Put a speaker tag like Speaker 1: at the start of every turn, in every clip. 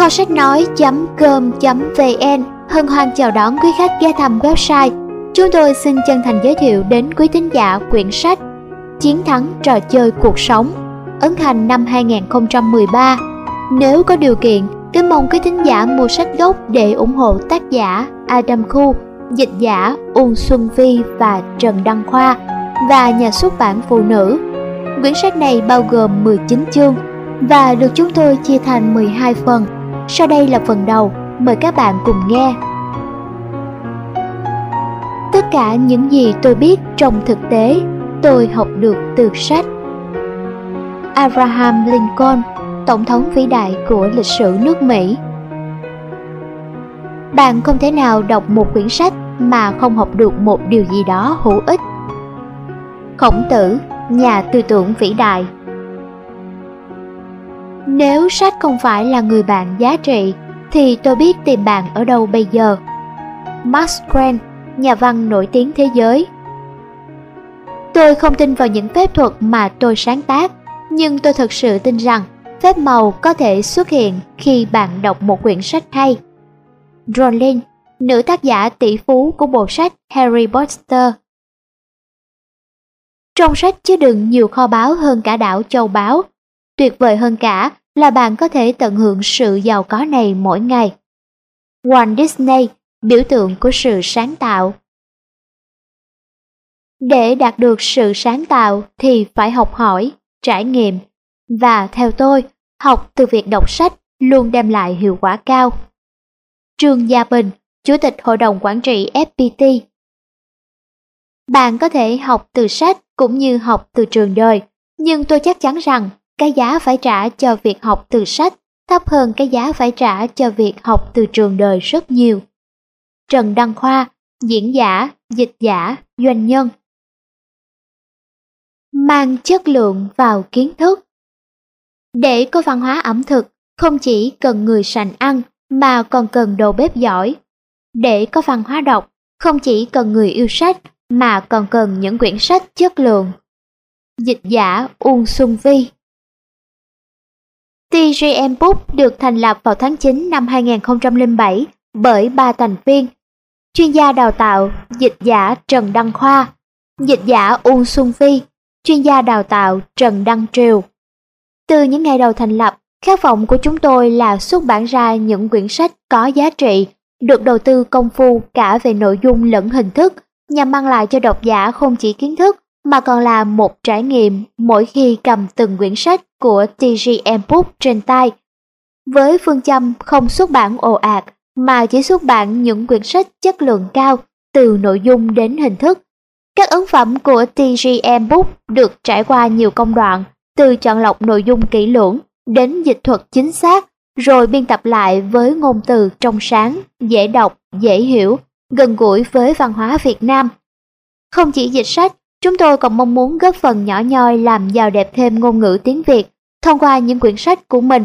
Speaker 1: Kho sách nói.com.vn hân hoan chào đón quý khách ghé thăm website. Chúng tôi xin chân thành giới thiệu đến quý tín giả quyển sách Chiến thắng trò chơi cuộc sống, ấn hành năm 2013. Nếu có điều kiện, kính mong quý thính giả mua sách gốc để ủng hộ tác giả Adam Khu, dịch giả Uông Xuân Vi và Trần Đăng Khoa và nhà xuất bản Phụ Nữ. Quyển sách này bao gồm 19 chương và được chúng tôi chia thành 12 phần. Sau đây là phần đầu, mời các bạn cùng nghe. Tất cả những gì tôi biết trong thực tế, tôi học được từ sách. Abraham Lincoln, tổng thống vĩ đại của lịch sử nước Mỹ. Bạn không thể nào đọc một quyển sách mà không học được một điều gì đó hữu ích. Khổng tử, nhà tư tưởng vĩ đại nếu sách không phải là người bạn giá trị, thì tôi biết tìm bạn ở đâu bây giờ. Max Grant, nhà văn nổi tiếng thế giới Tôi không tin vào những phép thuật mà tôi sáng tác, nhưng tôi thật sự tin rằng phép màu có thể xuất hiện khi bạn đọc một quyển sách hay. Rowling, nữ tác giả tỷ phú của bộ sách Harry Potter. Trong sách chứa đựng nhiều kho báu hơn cả đảo châu báu. Tuyệt vời hơn cả là bạn có thể tận hưởng sự giàu có này mỗi ngày. Walt Disney, biểu tượng của sự sáng tạo. Để đạt được sự sáng tạo thì phải học hỏi, trải nghiệm và theo tôi, học từ việc đọc sách luôn đem lại hiệu quả cao. Trương Gia Bình, Chủ tịch Hội đồng Quản trị FPT Bạn có thể học từ sách cũng như học từ trường đời, nhưng tôi chắc chắn rằng cái giá phải trả cho việc học từ sách thấp hơn cái giá phải trả cho việc học từ trường đời rất nhiều. Trần Đăng Khoa, diễn giả, dịch giả, doanh nhân Mang chất lượng vào kiến thức Để có văn hóa ẩm thực, không chỉ cần người sành ăn mà còn cần đầu bếp giỏi. Để có văn hóa đọc, không chỉ cần người yêu sách mà còn cần những quyển sách chất lượng. Dịch giả Uông Xuân Vi TGM Book được thành lập vào tháng 9 năm 2007 bởi ba thành viên, chuyên gia đào tạo, dịch giả Trần Đăng Khoa, dịch giả Uông Xuân Phi, chuyên gia đào tạo Trần Đăng Triều. Từ những ngày đầu thành lập, khát vọng của chúng tôi là xuất bản ra những quyển sách có giá trị, được đầu tư công phu cả về nội dung lẫn hình thức, nhằm mang lại cho độc giả không chỉ kiến thức mà còn là một trải nghiệm mỗi khi cầm từng quyển sách của TGM Book trên tay. Với phương châm không xuất bản ồ ạt mà chỉ xuất bản những quyển sách chất lượng cao từ nội dung đến hình thức. Các ấn phẩm của TGM Book được trải qua nhiều công đoạn, từ chọn lọc nội dung kỹ lưỡng đến dịch thuật chính xác, rồi biên tập lại với ngôn từ trong sáng, dễ đọc, dễ hiểu, gần gũi với văn hóa Việt Nam. Không chỉ dịch sách, Chúng tôi còn mong muốn góp phần nhỏ nhoi làm giàu đẹp thêm ngôn ngữ tiếng Việt thông qua những quyển sách của mình.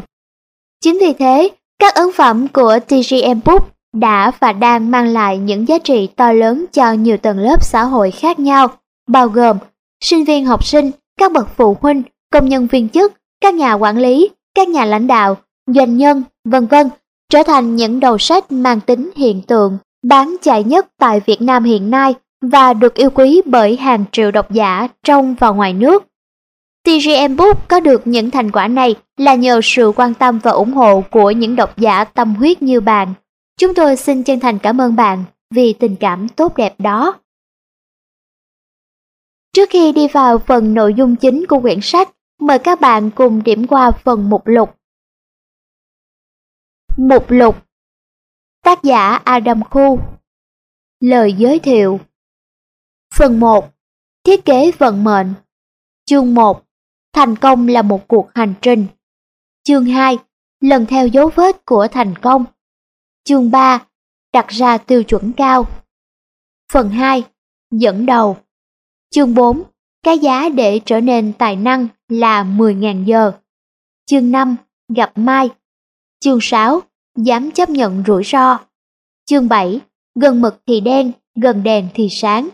Speaker 1: Chính vì thế, các ấn phẩm của TGM Book đã và đang mang lại những giá trị to lớn cho nhiều tầng lớp xã hội khác nhau, bao gồm sinh viên học sinh, các bậc phụ huynh, công nhân viên chức, các nhà quản lý, các nhà lãnh đạo, doanh nhân, vân vân, trở thành những đầu sách mang tính hiện tượng bán chạy nhất tại Việt Nam hiện nay và được yêu quý bởi hàng triệu độc giả trong và ngoài nước. TGM Book có được những thành quả này là nhờ sự quan tâm và ủng hộ của những độc giả tâm huyết như bạn. Chúng tôi xin chân thành cảm ơn bạn vì tình cảm tốt đẹp đó. Trước khi đi vào phần nội dung chính của quyển sách, mời các bạn cùng điểm qua phần mục lục. Mục lục Tác giả Adam Khu Lời giới thiệu Phần 1. Thiết kế vận mệnh Chương 1. Thành công là một cuộc hành trình Chương 2. Lần theo dấu vết của thành công Chương 3. Đặt ra tiêu chuẩn cao Phần 2. Dẫn đầu Chương 4. Cái giá để trở nên tài năng là 10.000 giờ Chương 5. Gặp Mai Chương 6. Dám chấp nhận rủi ro Chương 7. Gần mực thì đen, gần đèn thì sáng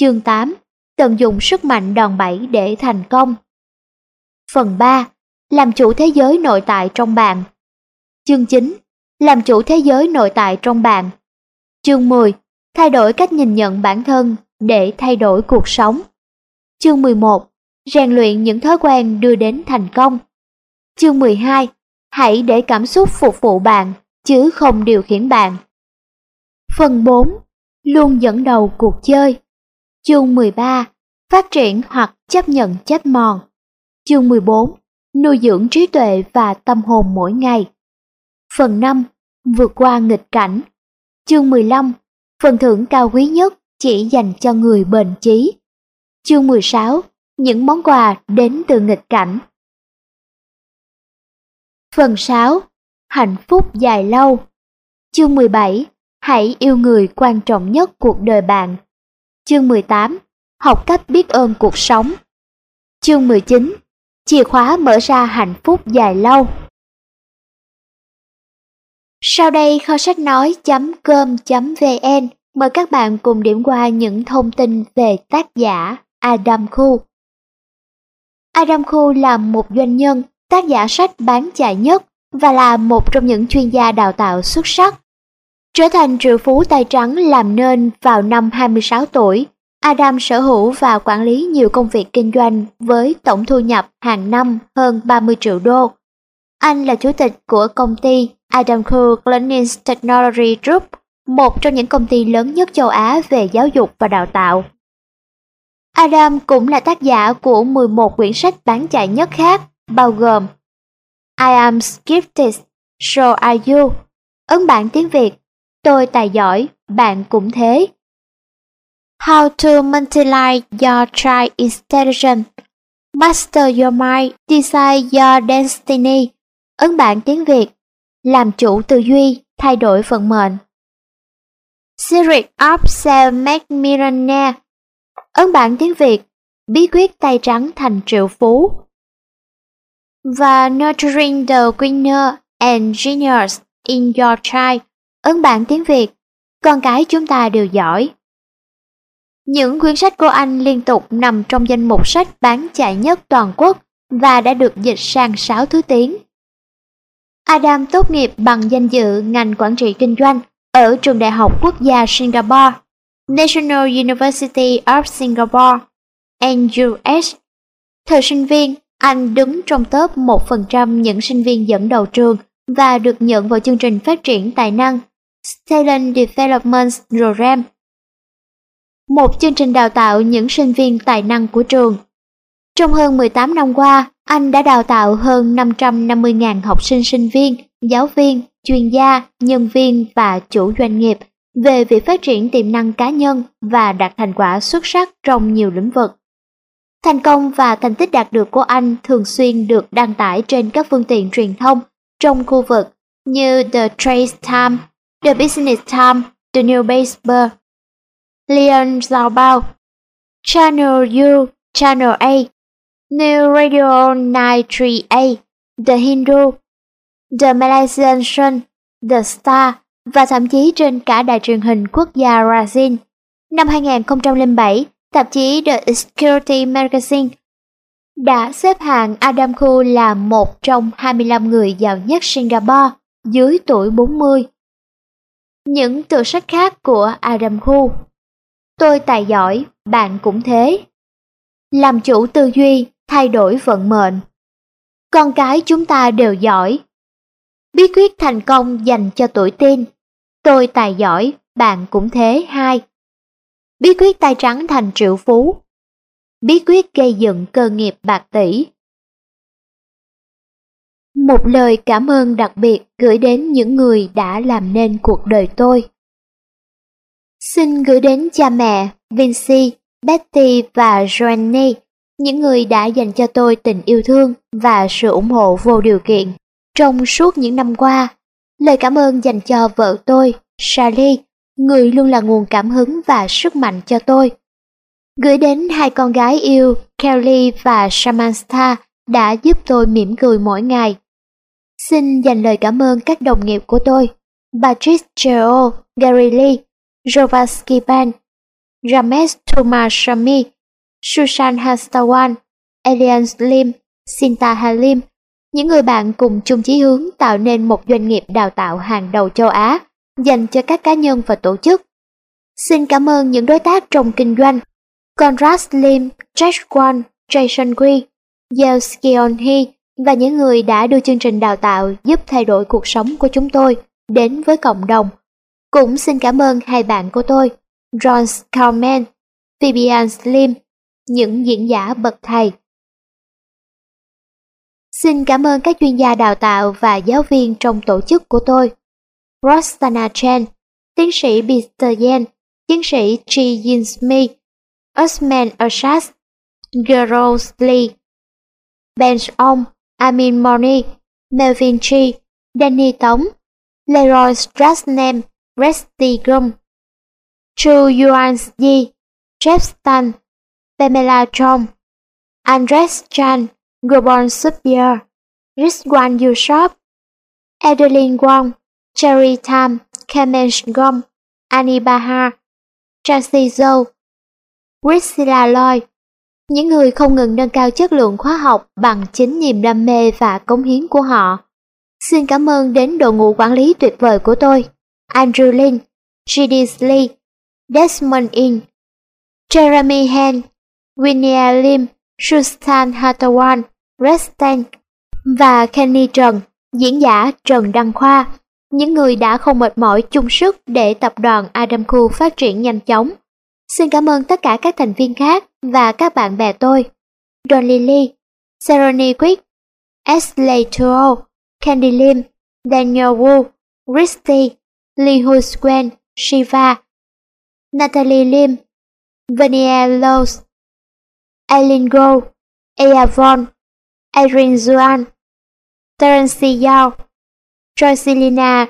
Speaker 1: Chương 8 Tận dụng sức mạnh đòn bẩy để thành công Phần 3 Làm chủ thế giới nội tại trong bạn Chương 9. Làm chủ thế giới nội tại trong bạn. Chương 10. Thay đổi cách nhìn nhận bản thân để thay đổi cuộc sống. Chương 11. Rèn luyện những thói quen đưa đến thành công. Chương 12. Hãy để cảm xúc phục vụ bạn, chứ không điều khiển bạn. Phần 4. Luôn dẫn đầu cuộc chơi. Chương 13. Phát triển hoặc chấp nhận chết mòn. Chương 14. Nuôi dưỡng trí tuệ và tâm hồn mỗi ngày. Phần 5. Vượt qua nghịch cảnh. Chương 15. Phần thưởng cao quý nhất chỉ dành cho người bền chí. Chương 16. Những món quà đến từ nghịch cảnh. Phần 6. Hạnh phúc dài lâu. Chương 17. Hãy yêu người quan trọng nhất cuộc đời bạn. Chương 18. Học cách biết ơn cuộc sống. Chương 19. Chìa khóa mở ra hạnh phúc dài lâu. Sau đây kho sách nói.com.vn mời các bạn cùng điểm qua những thông tin về tác giả Adam Khu. Adam Khu là một doanh nhân, tác giả sách bán chạy nhất và là một trong những chuyên gia đào tạo xuất sắc. Trở thành triệu phú tay trắng làm nên vào năm 26 tuổi, Adam sở hữu và quản lý nhiều công việc kinh doanh với tổng thu nhập hàng năm hơn 30 triệu đô. Anh là chủ tịch của công ty Adam Cook Learning Technology Group, một trong những công ty lớn nhất châu Á về giáo dục và đào tạo. Adam cũng là tác giả của 11 quyển sách bán chạy nhất khác, bao gồm I Am Gifted, So Are You, ấn bản tiếng Việt, Tôi tài giỏi, bạn cũng thế. How to multiply your child intelligence, master your mind, decide your destiny, ấn bản tiếng Việt, làm chủ tư duy, thay đổi vận mệnh. Secret of Self-Made Ấn bản tiếng Việt. Bí quyết tay trắng thành triệu phú. Và Nurturing the Winner and Genius in Your Child Ấn bản tiếng Việt Con cái chúng ta đều giỏi Những quyển sách của anh liên tục nằm trong danh mục sách bán chạy nhất toàn quốc và đã được dịch sang 6 thứ tiếng. Adam tốt nghiệp bằng danh dự ngành quản trị kinh doanh ở trường Đại học Quốc gia Singapore, National University of Singapore, NUS. Thời sinh viên, anh đứng trong top 1% những sinh viên dẫn đầu trường và được nhận vào chương trình phát triển tài năng Talent Development Program, một chương trình đào tạo những sinh viên tài năng của trường. Trong hơn 18 năm qua, anh đã đào tạo hơn 550.000 học sinh sinh viên, giáo viên, chuyên gia, nhân viên và chủ doanh nghiệp về việc phát triển tiềm năng cá nhân và đạt thành quả xuất sắc trong nhiều lĩnh vực. Thành công và thành tích đạt được của anh thường xuyên được đăng tải trên các phương tiện truyền thông trong khu vực như The Trace Time, The Business Times, The New Paper, Leon Zaobao, Channel U, Channel A, New Radio 93A, The Hindu, The Malaysian Sun, The Star. Và thậm chí trên cả đài truyền hình quốc gia Brazil. Năm 2007, tạp chí The Security Magazine đã xếp hạng Adam Khu là một trong 25 người giàu nhất Singapore dưới tuổi 40. Những tựa sách khác của Adam Khu Tôi tài giỏi, bạn cũng thế. Làm chủ tư duy, thay đổi vận mệnh. Con cái chúng ta đều giỏi. Bí quyết thành công dành cho tuổi teen. Tôi tài giỏi, bạn cũng thế hai. Bí quyết tay trắng thành triệu phú. Bí quyết gây dựng cơ nghiệp bạc tỷ. Một lời cảm ơn đặc biệt gửi đến những người đã làm nên cuộc đời tôi. Xin gửi đến cha mẹ, Vinci, Betty và Joanne, những người đã dành cho tôi tình yêu thương và sự ủng hộ vô điều kiện trong suốt những năm qua. Lời cảm ơn dành cho vợ tôi, Sally, người luôn là nguồn cảm hứng và sức mạnh cho tôi. Gửi đến hai con gái yêu, Kelly và Samantha, đã giúp tôi mỉm cười mỗi ngày. Xin dành lời cảm ơn các đồng nghiệp của tôi, Patrice Cheo, Gary Lee, Jovasky Ban, Ramesh Thumashami, Susan Hastawan, Elian Slim, Sinta Halim, những người bạn cùng chung chí hướng tạo nên một doanh nghiệp đào tạo hàng đầu châu Á dành cho các cá nhân và tổ chức. Xin cảm ơn những đối tác trong kinh doanh Conrad Slim, Jack Wan, Jason Quy, Yale Skeon Hee và những người đã đưa chương trình đào tạo giúp thay đổi cuộc sống của chúng tôi đến với cộng đồng. Cũng xin cảm ơn hai bạn của tôi, Ron Skalman, Vivian Slim, những diễn giả bậc thầy. Xin cảm ơn các chuyên gia đào tạo và giáo viên trong tổ chức của tôi. Rostana Chen, tiến sĩ Peter Yen, tiến sĩ Chi Yin Smith, Usman Ashad, Gerald Lee, Bench Ong, Amin Moni, Melvin Chi, Danny Tống, Leroy Strasnem, Resty Grum, Chu Yuan Yi, Jeff Stan, Pamela Chong, Andres Chan, Gobon Supier, Rizwan Yushop, Adeline Wong, Cherry Tam, Kemesh Gom, Annie Bahar, Chelsea Zhou, Priscilla Lloyd, những người không ngừng nâng cao chất lượng khóa học bằng chính niềm đam mê và cống hiến của họ. Xin cảm ơn đến đội ngũ quản lý tuyệt vời của tôi, Andrew Lin, G.D. Lee, Desmond In, Jeremy Hen, Winnie Lim, Sustan Hatawan, Restan và Kenny Trần, diễn giả Trần Đăng Khoa, những người đã không mệt mỏi chung sức để tập đoàn Adamco phát triển nhanh chóng. Xin cảm ơn tất cả các thành viên khác và các bạn bè tôi. Don Lily, Serony Quick, Ashley Tuo, Candy Lim, Daniel Wu, Christy, Lee Hu Swen, Shiva, Natalie Lim, Vania Lowe's, Eileen Go, Aya Von, Irene Zuan, Terence Yao, Jocelina,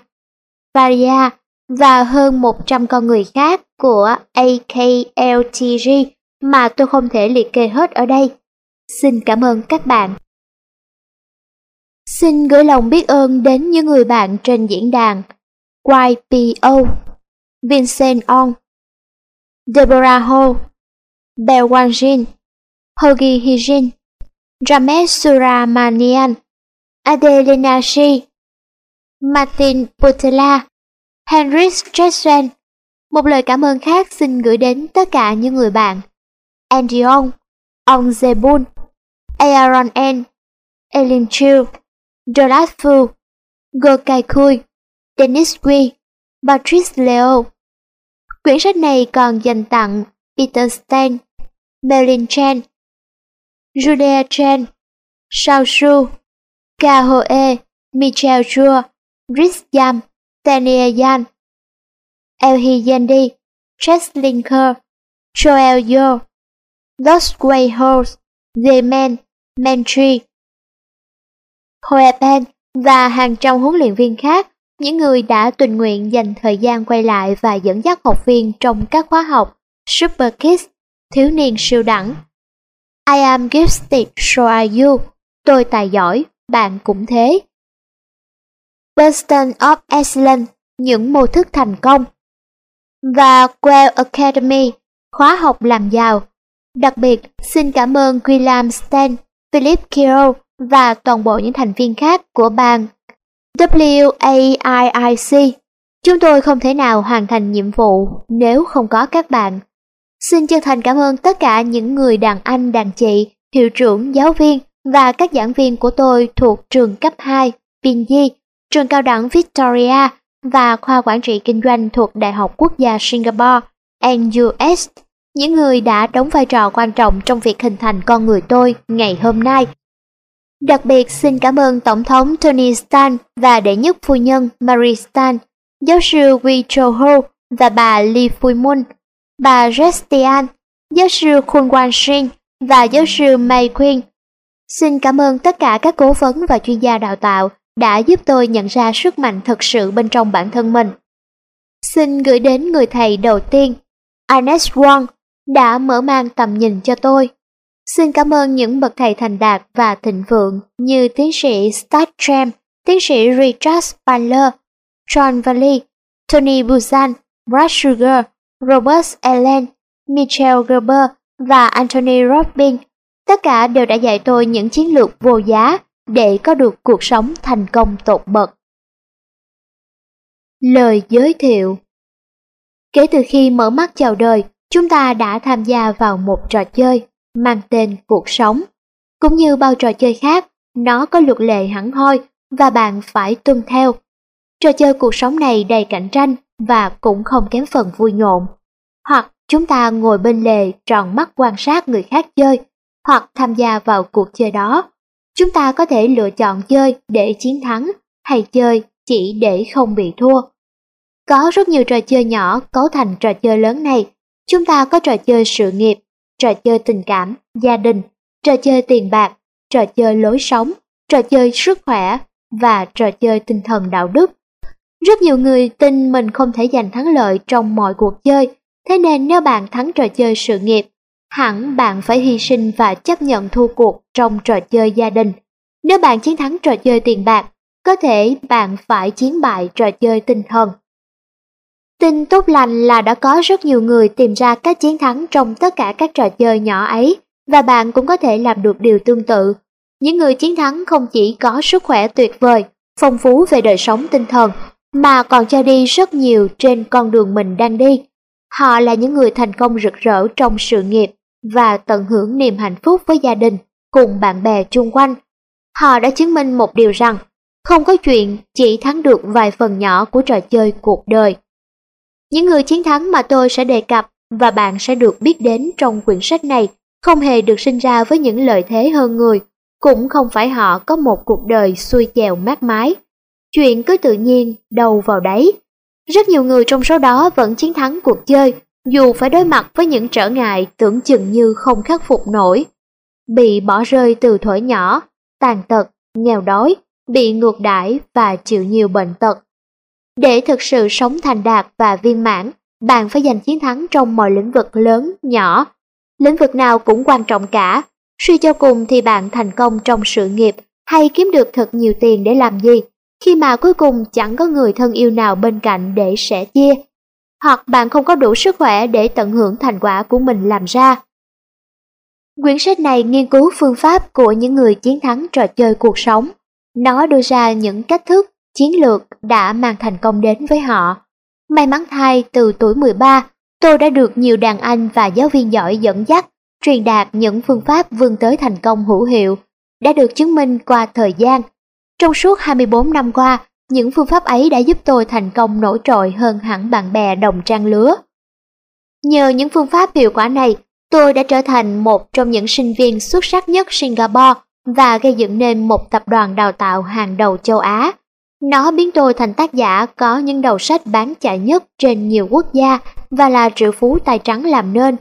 Speaker 1: Varia và hơn 100 con người khác của AKLTG mà tôi không thể liệt kê hết ở đây. Xin cảm ơn các bạn. Xin gửi lòng biết ơn đến những người bạn trên diễn đàn YPO, Vincent On, Deborah Ho, Bell Wanjin, Hogi Hijin, Ramesh Suramanian, Adelina Shi, Martin Butela, Henry Jessen, một lời cảm ơn khác xin gửi đến tất cả những người bạn. Andrion, ông Zebul, Aaron N, Elin Chiu, Dolat Fu, Gokai Kui, Dennis Wee, Patrice Leo. Quyển sách này còn dành tặng Peter Stein, Merlin Chen, Judea Chen, Shao Shu, Kahoe, Hoe, Michelle Chua, Rhys Yam, Tania Yan, Elhi Yendi, Chess Linker, Joel Yo, Lost Way Horse, The Man, Mentry, Hoepen và hàng trăm huấn luyện viên khác, những người đã tình nguyện dành thời gian quay lại và dẫn dắt học viên trong các khóa học Super Kids, thiếu niên siêu đẳng. I am gifted, so are you. Tôi tài giỏi, bạn cũng thế. Boston of Excellence, những mô thức thành công. Và Well Academy, khóa học làm giàu. Đặc biệt, xin cảm ơn William Stan, Philip Kiro và toàn bộ những thành viên khác của ban WAIIC. Chúng tôi không thể nào hoàn thành nhiệm vụ nếu không có các bạn. Xin chân thành cảm ơn tất cả những người đàn anh, đàn chị, hiệu trưởng, giáo viên và các giảng viên của tôi thuộc trường cấp 2 Pinji, trường cao đẳng Victoria và khoa quản trị kinh doanh thuộc Đại học Quốc gia Singapore, NUS, những người đã đóng vai trò quan trọng trong việc hình thành con người tôi ngày hôm nay. Đặc biệt xin cảm ơn Tổng thống Tony Stan và đệ nhất phu nhân Marie Stan, giáo sư Wee Cho Ho và bà Lee Phui Mun, bà Restian, giáo sư Khun Wan Shin và giáo sư Mai Quyên. Xin cảm ơn tất cả các cố vấn và chuyên gia đào tạo đã giúp tôi nhận ra sức mạnh thật sự bên trong bản thân mình. Xin gửi đến người thầy đầu tiên, Ernest Wong, đã mở mang tầm nhìn cho tôi. Xin cảm ơn những bậc thầy thành đạt và thịnh vượng như tiến sĩ Statram, tiến sĩ Richard Spanler, John Valley, Tony Buzan, Brad Sugar, Robert Allen, Michelle Gerber và Anthony Robbins. Tất cả đều đã dạy tôi những chiến lược vô giá để có được cuộc sống thành công tột bậc. Lời giới thiệu Kể từ khi mở mắt chào đời, chúng ta đã tham gia vào một trò chơi mang tên cuộc sống. Cũng như bao trò chơi khác, nó có luật lệ hẳn hoi và bạn phải tuân theo. Trò chơi cuộc sống này đầy cạnh tranh và cũng không kém phần vui nhộn. Hoặc chúng ta ngồi bên lề tròn mắt quan sát người khác chơi, hoặc tham gia vào cuộc chơi đó. Chúng ta có thể lựa chọn chơi để chiến thắng hay chơi chỉ để không bị thua. Có rất nhiều trò chơi nhỏ cấu thành trò chơi lớn này. Chúng ta có trò chơi sự nghiệp, trò chơi tình cảm, gia đình, trò chơi tiền bạc, trò chơi lối sống, trò chơi sức khỏe và trò chơi tinh thần đạo đức. Rất nhiều người tin mình không thể giành thắng lợi trong mọi cuộc chơi, thế nên nếu bạn thắng trò chơi sự nghiệp, hẳn bạn phải hy sinh và chấp nhận thua cuộc trong trò chơi gia đình. Nếu bạn chiến thắng trò chơi tiền bạc, có thể bạn phải chiến bại trò chơi tinh thần. Tin tốt lành là đã có rất nhiều người tìm ra cách chiến thắng trong tất cả các trò chơi nhỏ ấy, và bạn cũng có thể làm được điều tương tự. Những người chiến thắng không chỉ có sức khỏe tuyệt vời, phong phú về đời sống tinh thần, mà còn cho đi rất nhiều trên con đường mình đang đi. Họ là những người thành công rực rỡ trong sự nghiệp và tận hưởng niềm hạnh phúc với gia đình cùng bạn bè chung quanh. Họ đã chứng minh một điều rằng không có chuyện chỉ thắng được vài phần nhỏ của trò chơi cuộc đời. Những người chiến thắng mà tôi sẽ đề cập và bạn sẽ được biết đến trong quyển sách này không hề được sinh ra với những lợi thế hơn người, cũng không phải họ có một cuộc đời xuôi chèo mát mái. Chuyện cứ tự nhiên, đầu vào đấy. Rất nhiều người trong số đó vẫn chiến thắng cuộc chơi, dù phải đối mặt với những trở ngại tưởng chừng như không khắc phục nổi. Bị bỏ rơi từ thuở nhỏ, tàn tật, nghèo đói, bị ngược đãi và chịu nhiều bệnh tật. Để thực sự sống thành đạt và viên mãn, bạn phải giành chiến thắng trong mọi lĩnh vực lớn, nhỏ. Lĩnh vực nào cũng quan trọng cả. Suy cho cùng thì bạn thành công trong sự nghiệp hay kiếm được thật nhiều tiền để làm gì, khi mà cuối cùng chẳng có người thân yêu nào bên cạnh để sẻ chia. Hoặc bạn không có đủ sức khỏe để tận hưởng thành quả của mình làm ra. Quyển sách này nghiên cứu phương pháp của những người chiến thắng trò chơi cuộc sống. Nó đưa ra những cách thức chiến lược đã mang thành công đến với họ. May mắn thay từ tuổi 13, tôi đã được nhiều đàn anh và giáo viên giỏi dẫn dắt, truyền đạt những phương pháp vươn tới thành công hữu hiệu, đã được chứng minh qua thời gian. Trong suốt 24 năm qua, những phương pháp ấy đã giúp tôi thành công nổi trội hơn hẳn bạn bè đồng trang lứa. Nhờ những phương pháp hiệu quả này, tôi đã trở thành một trong những sinh viên xuất sắc nhất Singapore và gây dựng nên một tập đoàn đào tạo hàng đầu châu Á. Nó biến tôi thành tác giả có những đầu sách bán chạy nhất trên nhiều quốc gia và là triệu phú tài trắng làm nên.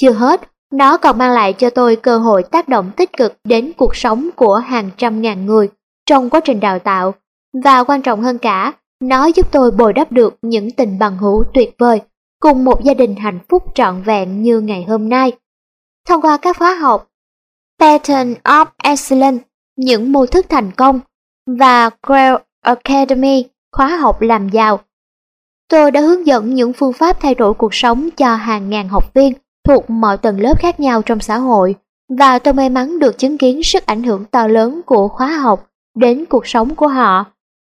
Speaker 1: Chưa hết, nó còn mang lại cho tôi cơ hội tác động tích cực đến cuộc sống của hàng trăm ngàn người trong quá trình đào tạo. Và quan trọng hơn cả, nó giúp tôi bồi đắp được những tình bằng hữu tuyệt vời cùng một gia đình hạnh phúc trọn vẹn như ngày hôm nay. Thông qua các khóa học Pattern of Excellence, những mô thức thành công và Grail Academy, khóa học làm giàu. Tôi đã hướng dẫn những phương pháp thay đổi cuộc sống cho hàng ngàn học viên thuộc mọi tầng lớp khác nhau trong xã hội và tôi may mắn được chứng kiến sức ảnh hưởng to lớn của khóa học đến cuộc sống của họ.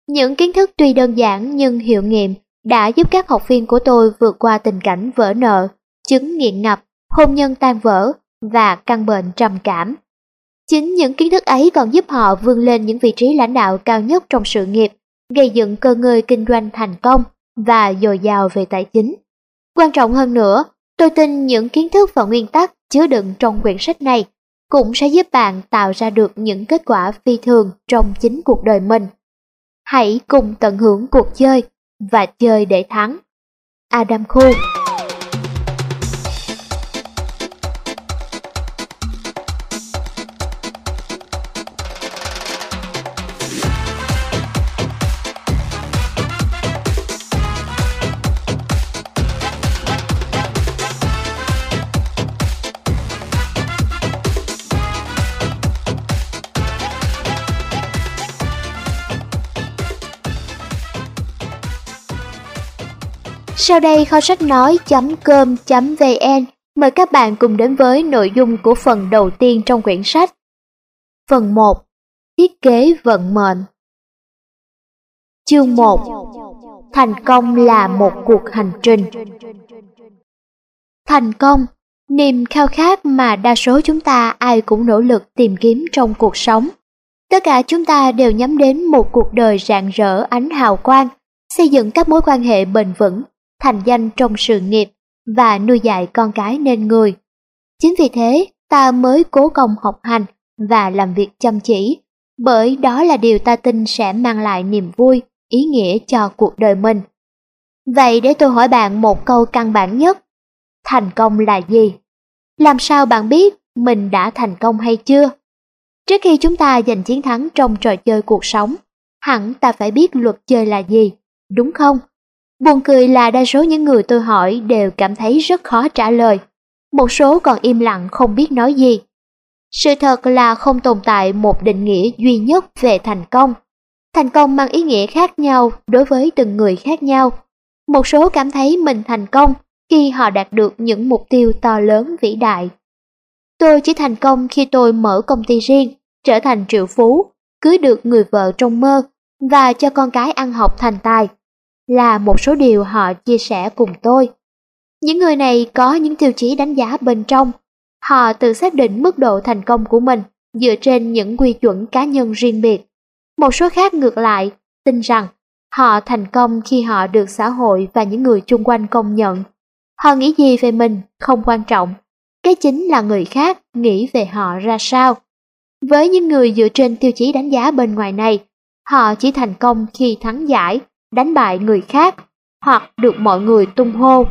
Speaker 1: Những kiến thức tuy đơn giản nhưng hiệu nghiệm đã giúp các học viên của tôi vượt qua tình cảnh vỡ nợ, chứng nghiện ngập, hôn nhân tan vỡ và căn bệnh trầm cảm. Chính những kiến thức ấy còn giúp họ vươn lên những vị trí lãnh đạo cao nhất trong sự nghiệp, gây dựng cơ ngơi kinh doanh thành công và dồi dào về tài chính. Quan trọng hơn nữa, tôi tin những kiến thức và nguyên tắc chứa đựng trong quyển sách này cũng sẽ giúp bạn tạo ra được những kết quả phi thường trong chính cuộc đời mình. Hãy cùng tận hưởng cuộc chơi và chơi để thắng. Adam Khu Sau đây kho sách nói.com.vn mời các bạn cùng đến với nội dung của phần đầu tiên trong quyển sách. Phần 1 Thiết kế vận mệnh Chương 1 Thành công là một cuộc hành trình Thành công, niềm khao khát mà đa số chúng ta ai cũng nỗ lực tìm kiếm trong cuộc sống. Tất cả chúng ta đều nhắm đến một cuộc đời rạng rỡ ánh hào quang, xây dựng các mối quan hệ bền vững, thành danh trong sự nghiệp và nuôi dạy con cái nên người. Chính vì thế, ta mới cố công học hành và làm việc chăm chỉ, bởi đó là điều ta tin sẽ mang lại niềm vui, ý nghĩa cho cuộc đời mình. Vậy để tôi hỏi bạn một câu căn bản nhất. Thành công là gì? Làm sao bạn biết mình đã thành công hay chưa? Trước khi chúng ta giành chiến thắng trong trò chơi cuộc sống, hẳn ta phải biết luật chơi là gì, đúng không? Buồn cười là đa số những người tôi hỏi đều cảm thấy rất khó trả lời. Một số còn im lặng không biết nói gì. Sự thật là không tồn tại một định nghĩa duy nhất về thành công. Thành công mang ý nghĩa khác nhau đối với từng người khác nhau. Một số cảm thấy mình thành công khi họ đạt được những mục tiêu to lớn vĩ đại. Tôi chỉ thành công khi tôi mở công ty riêng, trở thành triệu phú, cưới được người vợ trong mơ và cho con cái ăn học thành tài. Là một số điều họ chia sẻ cùng tôi. Những người này có những tiêu chí đánh giá bên trong. Họ tự xác định mức độ thành công của mình dựa trên những quy chuẩn cá nhân riêng biệt. Một số khác ngược lại, tin rằng họ thành công khi họ được xã hội và những người chung quanh công nhận. Họ nghĩ gì về mình không quan trọng, cái chính là người khác nghĩ về họ ra sao. Với những người dựa trên tiêu chí đánh giá bên ngoài này, họ chỉ thành công khi thắng giải, đánh bại người khác hoặc được mọi người tung hô.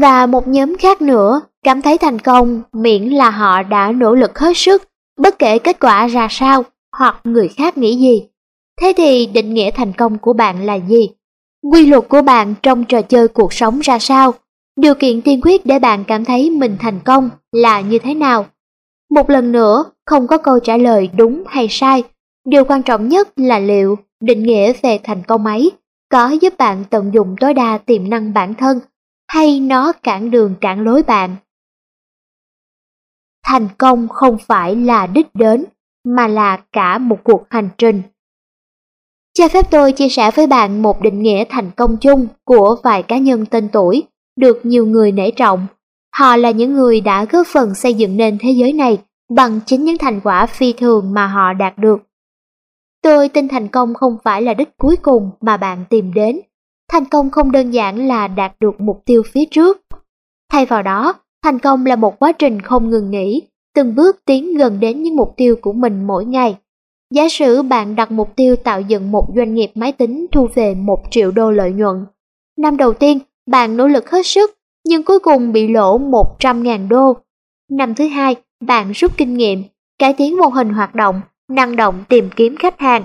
Speaker 1: Và một nhóm khác nữa cảm thấy thành công miễn là họ đã nỗ lực hết sức, bất kể kết quả ra sao hoặc người khác nghĩ gì. Thế thì định nghĩa thành công của bạn là gì? Quy luật của bạn trong trò chơi cuộc sống ra sao? Điều kiện tiên quyết để bạn cảm thấy mình thành công là như thế nào? Một lần nữa, không có câu trả lời đúng hay sai. Điều quan trọng nhất là liệu định nghĩa về thành công ấy có giúp bạn tận dụng tối đa tiềm năng bản thân hay nó cản đường cản lối bạn. Thành công không phải là đích đến, mà là cả một cuộc hành trình. Cho phép tôi chia sẻ với bạn một định nghĩa thành công chung của vài cá nhân tên tuổi được nhiều người nể trọng. Họ là những người đã góp phần xây dựng nên thế giới này bằng chính những thành quả phi thường mà họ đạt được. Tôi tin thành công không phải là đích cuối cùng mà bạn tìm đến. Thành công không đơn giản là đạt được mục tiêu phía trước. Thay vào đó, thành công là một quá trình không ngừng nghỉ, từng bước tiến gần đến những mục tiêu của mình mỗi ngày. Giả sử bạn đặt mục tiêu tạo dựng một doanh nghiệp máy tính thu về 1 triệu đô lợi nhuận. Năm đầu tiên, bạn nỗ lực hết sức, nhưng cuối cùng bị lỗ 100.000 đô. Năm thứ hai, bạn rút kinh nghiệm, cải tiến mô hình hoạt động, năng động tìm kiếm khách hàng.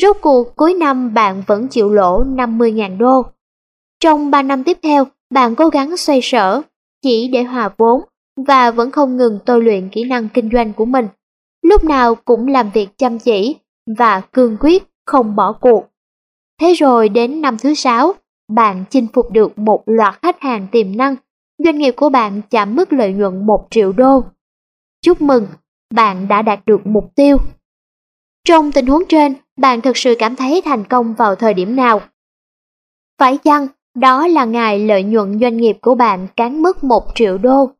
Speaker 1: Rốt cuộc cuối năm bạn vẫn chịu lỗ 50.000 đô. Trong 3 năm tiếp theo, bạn cố gắng xoay sở, chỉ để hòa vốn và vẫn không ngừng tôi luyện kỹ năng kinh doanh của mình. Lúc nào cũng làm việc chăm chỉ và cương quyết không bỏ cuộc. Thế rồi đến năm thứ sáu, bạn chinh phục được một loạt khách hàng tiềm năng, doanh nghiệp của bạn chạm mức lợi nhuận 1 triệu đô. Chúc mừng, bạn đã đạt được mục tiêu. Trong tình huống trên, bạn thực sự cảm thấy thành công vào thời điểm nào? Phải chăng đó là ngày lợi nhuận doanh nghiệp của bạn cán mức 1 triệu đô?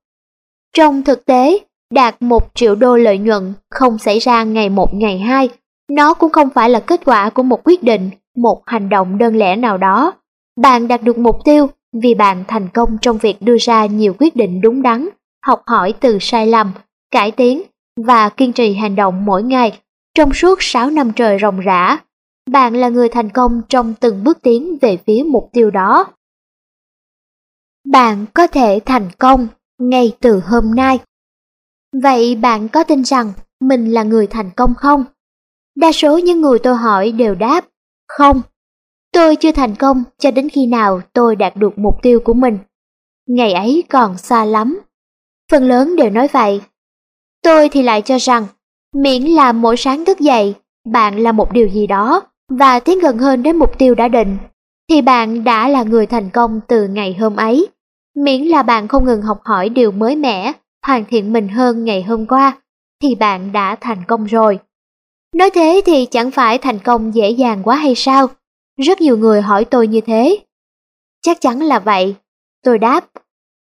Speaker 1: Trong thực tế, đạt 1 triệu đô lợi nhuận không xảy ra ngày một ngày hai, nó cũng không phải là kết quả của một quyết định, một hành động đơn lẻ nào đó. Bạn đạt được mục tiêu vì bạn thành công trong việc đưa ra nhiều quyết định đúng đắn, học hỏi từ sai lầm, cải tiến và kiên trì hành động mỗi ngày trong suốt 6 năm trời ròng rã. Bạn là người thành công trong từng bước tiến về phía mục tiêu đó. Bạn có thể thành công ngay từ hôm nay. Vậy bạn có tin rằng mình là người thành công không? Đa số những người tôi hỏi đều đáp, không. Tôi chưa thành công cho đến khi nào tôi đạt được mục tiêu của mình. Ngày ấy còn xa lắm. Phần lớn đều nói vậy. Tôi thì lại cho rằng, miễn là mỗi sáng thức dậy, bạn là một điều gì đó và tiến gần hơn đến mục tiêu đã định, thì bạn đã là người thành công từ ngày hôm ấy. Miễn là bạn không ngừng học hỏi điều mới mẻ, hoàn thiện mình hơn ngày hôm qua, thì bạn đã thành công rồi. Nói thế thì chẳng phải thành công dễ dàng quá hay sao? Rất nhiều người hỏi tôi như thế. Chắc chắn là vậy. Tôi đáp.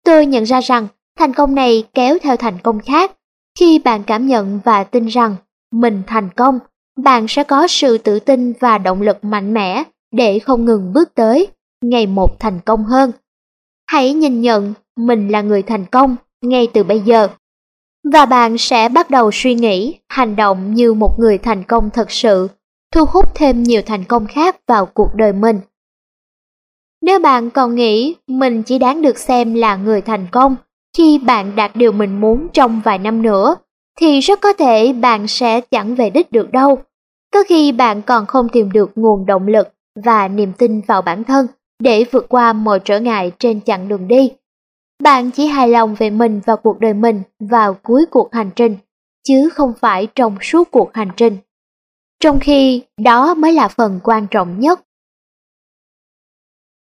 Speaker 1: Tôi nhận ra rằng thành công này kéo theo thành công khác. Khi bạn cảm nhận và tin rằng mình thành công, bạn sẽ có sự tự tin và động lực mạnh mẽ để không ngừng bước tới, ngày một thành công hơn. Hãy nhìn nhận mình là người thành công ngay từ bây giờ. Và bạn sẽ bắt đầu suy nghĩ, hành động như một người thành công thật sự, thu hút thêm nhiều thành công khác vào cuộc đời mình. Nếu bạn còn nghĩ mình chỉ đáng được xem là người thành công khi bạn đạt điều mình muốn trong vài năm nữa, thì rất có thể bạn sẽ chẳng về đích được đâu. Có khi bạn còn không tìm được nguồn động lực và niềm tin vào bản thân để vượt qua mọi trở ngại trên chặng đường đi. Bạn chỉ hài lòng về mình và cuộc đời mình vào cuối cuộc hành trình, chứ không phải trong suốt cuộc hành trình. Trong khi đó mới là phần quan trọng nhất.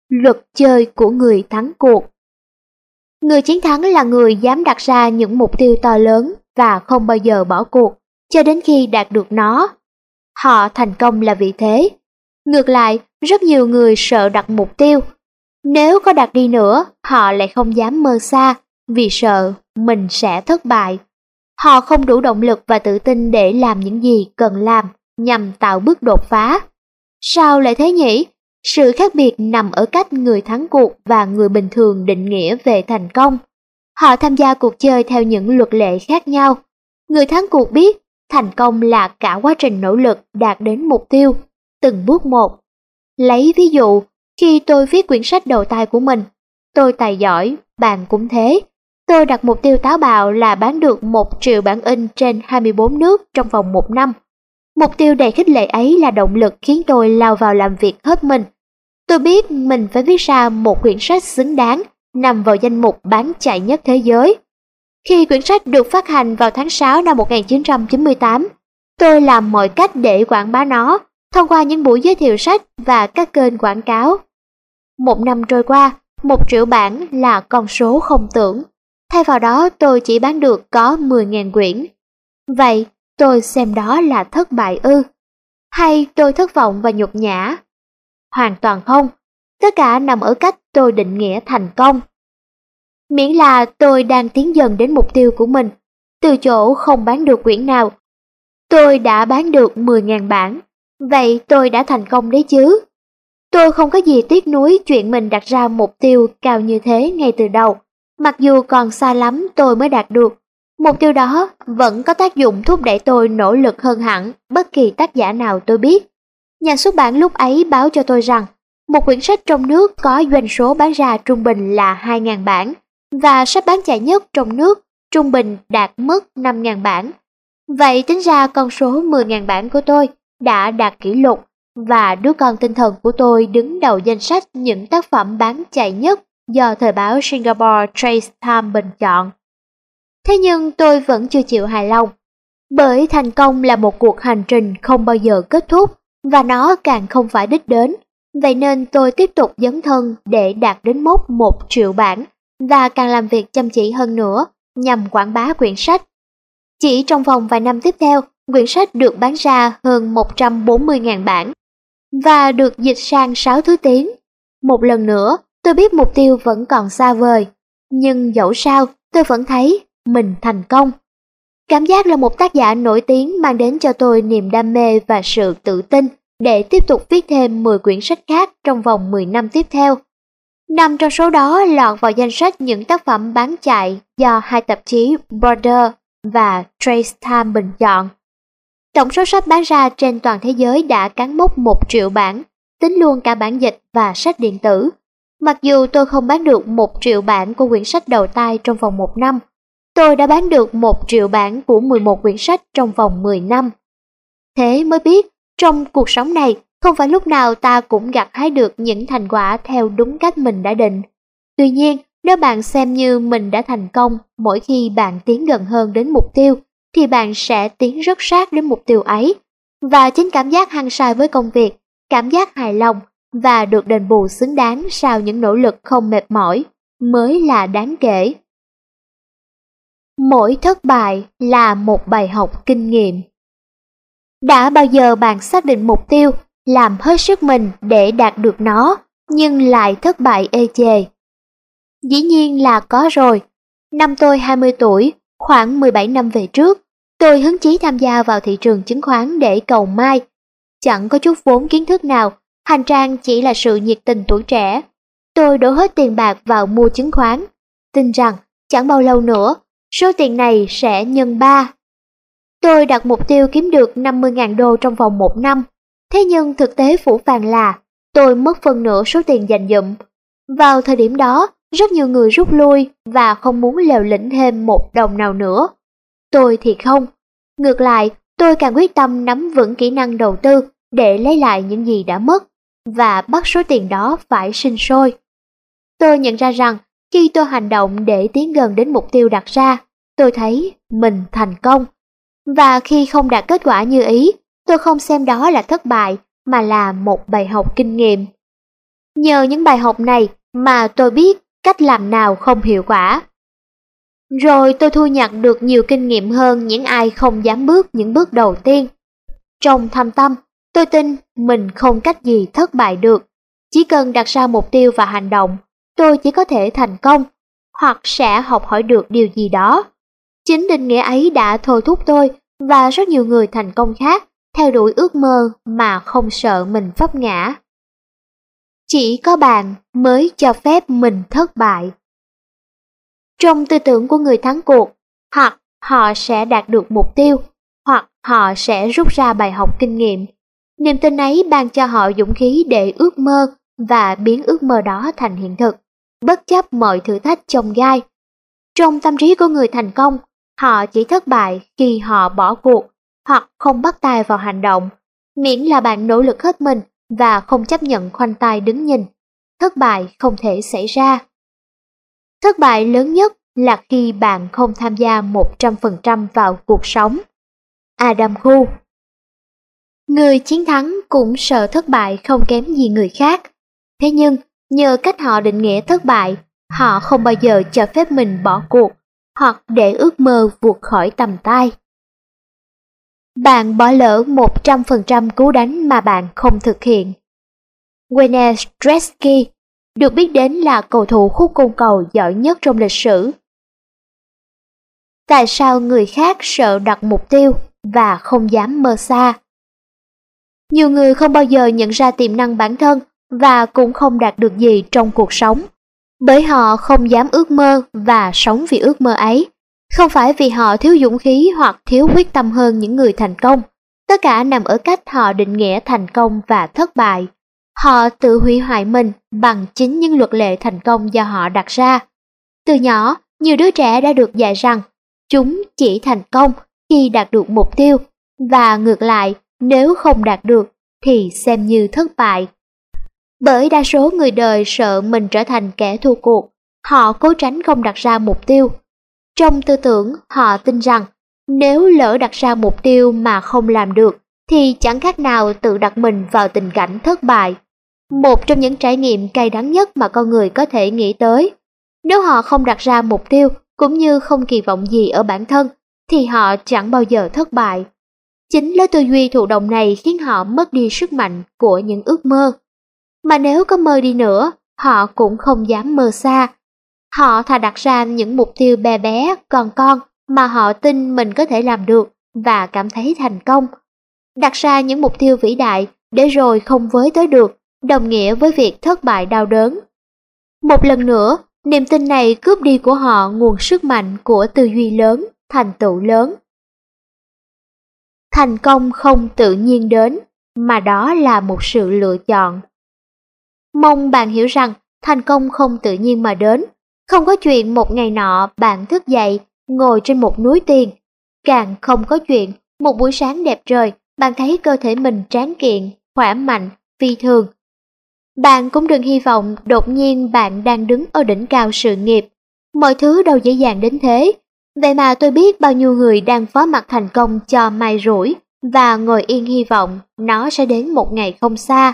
Speaker 1: Luật chơi của người thắng cuộc Người chiến thắng là người dám đặt ra những mục tiêu to lớn và không bao giờ bỏ cuộc cho đến khi đạt được nó. Họ thành công là vì thế. Ngược lại, rất nhiều người sợ đặt mục tiêu nếu có đặt đi nữa, họ lại không dám mơ xa vì sợ mình sẽ thất bại. Họ không đủ động lực và tự tin để làm những gì cần làm nhằm tạo bước đột phá. Sao lại thế nhỉ? Sự khác biệt nằm ở cách người thắng cuộc và người bình thường định nghĩa về thành công. Họ tham gia cuộc chơi theo những luật lệ khác nhau. Người thắng cuộc biết thành công là cả quá trình nỗ lực đạt đến mục tiêu, từng bước một. Lấy ví dụ, khi tôi viết quyển sách đầu tay của mình, tôi tài giỏi, bạn cũng thế. Tôi đặt mục tiêu táo bạo là bán được 1 triệu bản in trên 24 nước trong vòng một năm. Mục tiêu đầy khích lệ ấy là động lực khiến tôi lao vào làm việc hết mình. Tôi biết mình phải viết ra một quyển sách xứng đáng, nằm vào danh mục bán chạy nhất thế giới. Khi quyển sách được phát hành vào tháng 6 năm 1998, tôi làm mọi cách để quảng bá nó thông qua những buổi giới thiệu sách và các kênh quảng cáo. Một năm trôi qua, một triệu bản là con số không tưởng. Thay vào đó tôi chỉ bán được có 10.000 quyển. Vậy tôi xem đó là thất bại ư? Hay tôi thất vọng và nhục nhã? Hoàn toàn không. Tất cả nằm ở cách tôi định nghĩa thành công. Miễn là tôi đang tiến dần đến mục tiêu của mình, từ chỗ không bán được quyển nào. Tôi đã bán được 10.000 bản, vậy tôi đã thành công đấy chứ. Tôi không có gì tiếc nuối chuyện mình đặt ra mục tiêu cao như thế ngay từ đầu. Mặc dù còn xa lắm tôi mới đạt được, mục tiêu đó vẫn có tác dụng thúc đẩy tôi nỗ lực hơn hẳn bất kỳ tác giả nào tôi biết. Nhà xuất bản lúc ấy báo cho tôi rằng một quyển sách trong nước có doanh số bán ra trung bình là 2.000 bản và sách bán chạy nhất trong nước trung bình đạt mức 5.000 bản. Vậy tính ra con số 10.000 bản của tôi đã đạt kỷ lục và đứa con tinh thần của tôi đứng đầu danh sách những tác phẩm bán chạy nhất do thời báo Singapore Trace Time bình chọn. Thế nhưng tôi vẫn chưa chịu hài lòng, bởi thành công là một cuộc hành trình không bao giờ kết thúc và nó càng không phải đích đến. Vậy nên tôi tiếp tục dấn thân để đạt đến mốc một triệu bản và càng làm việc chăm chỉ hơn nữa nhằm quảng bá quyển sách. Chỉ trong vòng vài năm tiếp theo, quyển sách được bán ra hơn 140.000 bản và được dịch sang 6 thứ tiếng. Một lần nữa, tôi biết mục tiêu vẫn còn xa vời, nhưng dẫu sao tôi vẫn thấy mình thành công. Cảm giác là một tác giả nổi tiếng mang đến cho tôi niềm đam mê và sự tự tin để tiếp tục viết thêm 10 quyển sách khác trong vòng 10 năm tiếp theo. Năm trong số đó lọt vào danh sách những tác phẩm bán chạy do hai tạp chí Border và Trace Time bình chọn. Tổng số sách bán ra trên toàn thế giới đã cán mốc 1 triệu bản, tính luôn cả bản dịch và sách điện tử. Mặc dù tôi không bán được 1 triệu bản của quyển sách đầu tay trong vòng một năm, tôi đã bán được 1 triệu bản của 11 quyển sách trong vòng 10 năm. Thế mới biết, trong cuộc sống này, không phải lúc nào ta cũng gặt hái được những thành quả theo đúng cách mình đã định. Tuy nhiên, nếu bạn xem như mình đã thành công mỗi khi bạn tiến gần hơn đến mục tiêu, thì bạn sẽ tiến rất sát đến mục tiêu ấy. Và chính cảm giác hăng say với công việc, cảm giác hài lòng và được đền bù xứng đáng sau những nỗ lực không mệt mỏi mới là đáng kể. Mỗi thất bại là một bài học kinh nghiệm. Đã bao giờ bạn xác định mục tiêu, làm hết sức mình để đạt được nó, nhưng lại thất bại ê chề? Dĩ nhiên là có rồi. Năm tôi 20 tuổi, khoảng 17 năm về trước, tôi hứng chí tham gia vào thị trường chứng khoán để cầu mai. Chẳng có chút vốn kiến thức nào, hành trang chỉ là sự nhiệt tình tuổi trẻ. Tôi đổ hết tiền bạc vào mua chứng khoán, tin rằng chẳng bao lâu nữa, số tiền này sẽ nhân 3. Tôi đặt mục tiêu kiếm được 50.000 đô trong vòng một năm, thế nhưng thực tế phủ phàng là tôi mất phần nửa số tiền dành dụm. Vào thời điểm đó, rất nhiều người rút lui và không muốn lèo lĩnh thêm một đồng nào nữa. Tôi thì không. Ngược lại, tôi càng quyết tâm nắm vững kỹ năng đầu tư để lấy lại những gì đã mất và bắt số tiền đó phải sinh sôi. Tôi nhận ra rằng khi tôi hành động để tiến gần đến mục tiêu đặt ra, tôi thấy mình thành công. Và khi không đạt kết quả như ý, tôi không xem đó là thất bại mà là một bài học kinh nghiệm. Nhờ những bài học này mà tôi biết cách làm nào không hiệu quả. Rồi tôi thu nhặt được nhiều kinh nghiệm hơn những ai không dám bước những bước đầu tiên. Trong thâm tâm, tôi tin mình không cách gì thất bại được. Chỉ cần đặt ra mục tiêu và hành động, tôi chỉ có thể thành công, hoặc sẽ học hỏi được điều gì đó. Chính định nghĩa ấy đã thôi thúc tôi và rất nhiều người thành công khác theo đuổi ước mơ mà không sợ mình vấp ngã. Chỉ có bạn mới cho phép mình thất bại. Trong tư tưởng của người thắng cuộc, hoặc họ sẽ đạt được mục tiêu, hoặc họ sẽ rút ra bài học kinh nghiệm. Niềm tin ấy ban cho họ dũng khí để ước mơ và biến ước mơ đó thành hiện thực, bất chấp mọi thử thách chồng gai. Trong tâm trí của người thành công, họ chỉ thất bại khi họ bỏ cuộc hoặc không bắt tay vào hành động, miễn là bạn nỗ lực hết mình và không chấp nhận khoanh tay đứng nhìn. Thất bại không thể xảy ra. Thất bại lớn nhất là khi bạn không tham gia 100% vào cuộc sống. Adam Khu Người chiến thắng cũng sợ thất bại không kém gì người khác. Thế nhưng, nhờ cách họ định nghĩa thất bại, họ không bao giờ cho phép mình bỏ cuộc hoặc để ước mơ vụt khỏi tầm tay. Bạn bỏ lỡ 100% cú đánh mà bạn không thực hiện. Wayne Gretzky được biết đến là cầu thủ khúc côn cầu giỏi nhất trong lịch sử. Tại sao người khác sợ đặt mục tiêu và không dám mơ xa? Nhiều người không bao giờ nhận ra tiềm năng bản thân và cũng không đạt được gì trong cuộc sống, bởi họ không dám ước mơ và sống vì ước mơ ấy. Không phải vì họ thiếu dũng khí hoặc thiếu quyết tâm hơn những người thành công, tất cả nằm ở cách họ định nghĩa thành công và thất bại. Họ tự hủy hoại mình bằng chính những luật lệ thành công do họ đặt ra. Từ nhỏ, nhiều đứa trẻ đã được dạy rằng chúng chỉ thành công khi đạt được mục tiêu và ngược lại nếu không đạt được thì xem như thất bại. Bởi đa số người đời sợ mình trở thành kẻ thua cuộc, họ cố tránh không đặt ra mục tiêu trong tư tưởng, họ tin rằng nếu lỡ đặt ra mục tiêu mà không làm được thì chẳng khác nào tự đặt mình vào tình cảnh thất bại. Một trong những trải nghiệm cay đắng nhất mà con người có thể nghĩ tới. Nếu họ không đặt ra mục tiêu cũng như không kỳ vọng gì ở bản thân thì họ chẳng bao giờ thất bại. Chính lối tư duy thụ động này khiến họ mất đi sức mạnh của những ước mơ. Mà nếu có mơ đi nữa, họ cũng không dám mơ xa Họ thà đặt ra những mục tiêu bé bé, còn con mà họ tin mình có thể làm được và cảm thấy thành công. Đặt ra những mục tiêu vĩ đại để rồi không với tới được, đồng nghĩa với việc thất bại đau đớn. Một lần nữa, niềm tin này cướp đi của họ nguồn sức mạnh của tư duy lớn, thành tựu lớn. Thành công không tự nhiên đến, mà đó là một sự lựa chọn. Mong bạn hiểu rằng thành công không tự nhiên mà đến, không có chuyện một ngày nọ bạn thức dậy, ngồi trên một núi tiền. Càng không có chuyện một buổi sáng đẹp trời, bạn thấy cơ thể mình tráng kiện, khỏe mạnh, phi thường. Bạn cũng đừng hy vọng đột nhiên bạn đang đứng ở đỉnh cao sự nghiệp. Mọi thứ đâu dễ dàng đến thế. Vậy mà tôi biết bao nhiêu người đang phó mặt thành công cho may rủi và ngồi yên hy vọng nó sẽ đến một ngày không xa.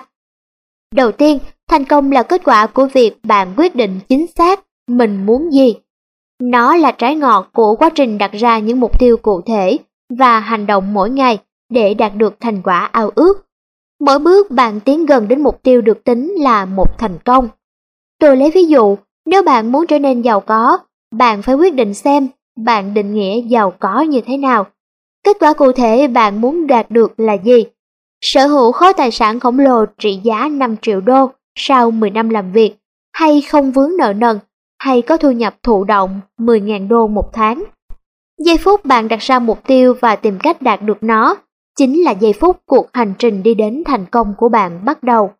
Speaker 1: Đầu tiên, thành công là kết quả của việc bạn quyết định chính xác mình muốn gì. Nó là trái ngọt của quá trình đặt ra những mục tiêu cụ thể và hành động mỗi ngày để đạt được thành quả ao ước. Mỗi bước bạn tiến gần đến mục tiêu được tính là một thành công. Tôi lấy ví dụ, nếu bạn muốn trở nên giàu có, bạn phải quyết định xem bạn định nghĩa giàu có như thế nào. Kết quả cụ thể bạn muốn đạt được là gì? Sở hữu khối tài sản khổng lồ trị giá 5 triệu đô sau 10 năm làm việc, hay không vướng nợ nần, hay có thu nhập thụ động 10.000 đô một tháng. Giây phút bạn đặt ra mục tiêu và tìm cách đạt được nó, chính là giây phút cuộc hành trình đi đến thành công của bạn bắt đầu.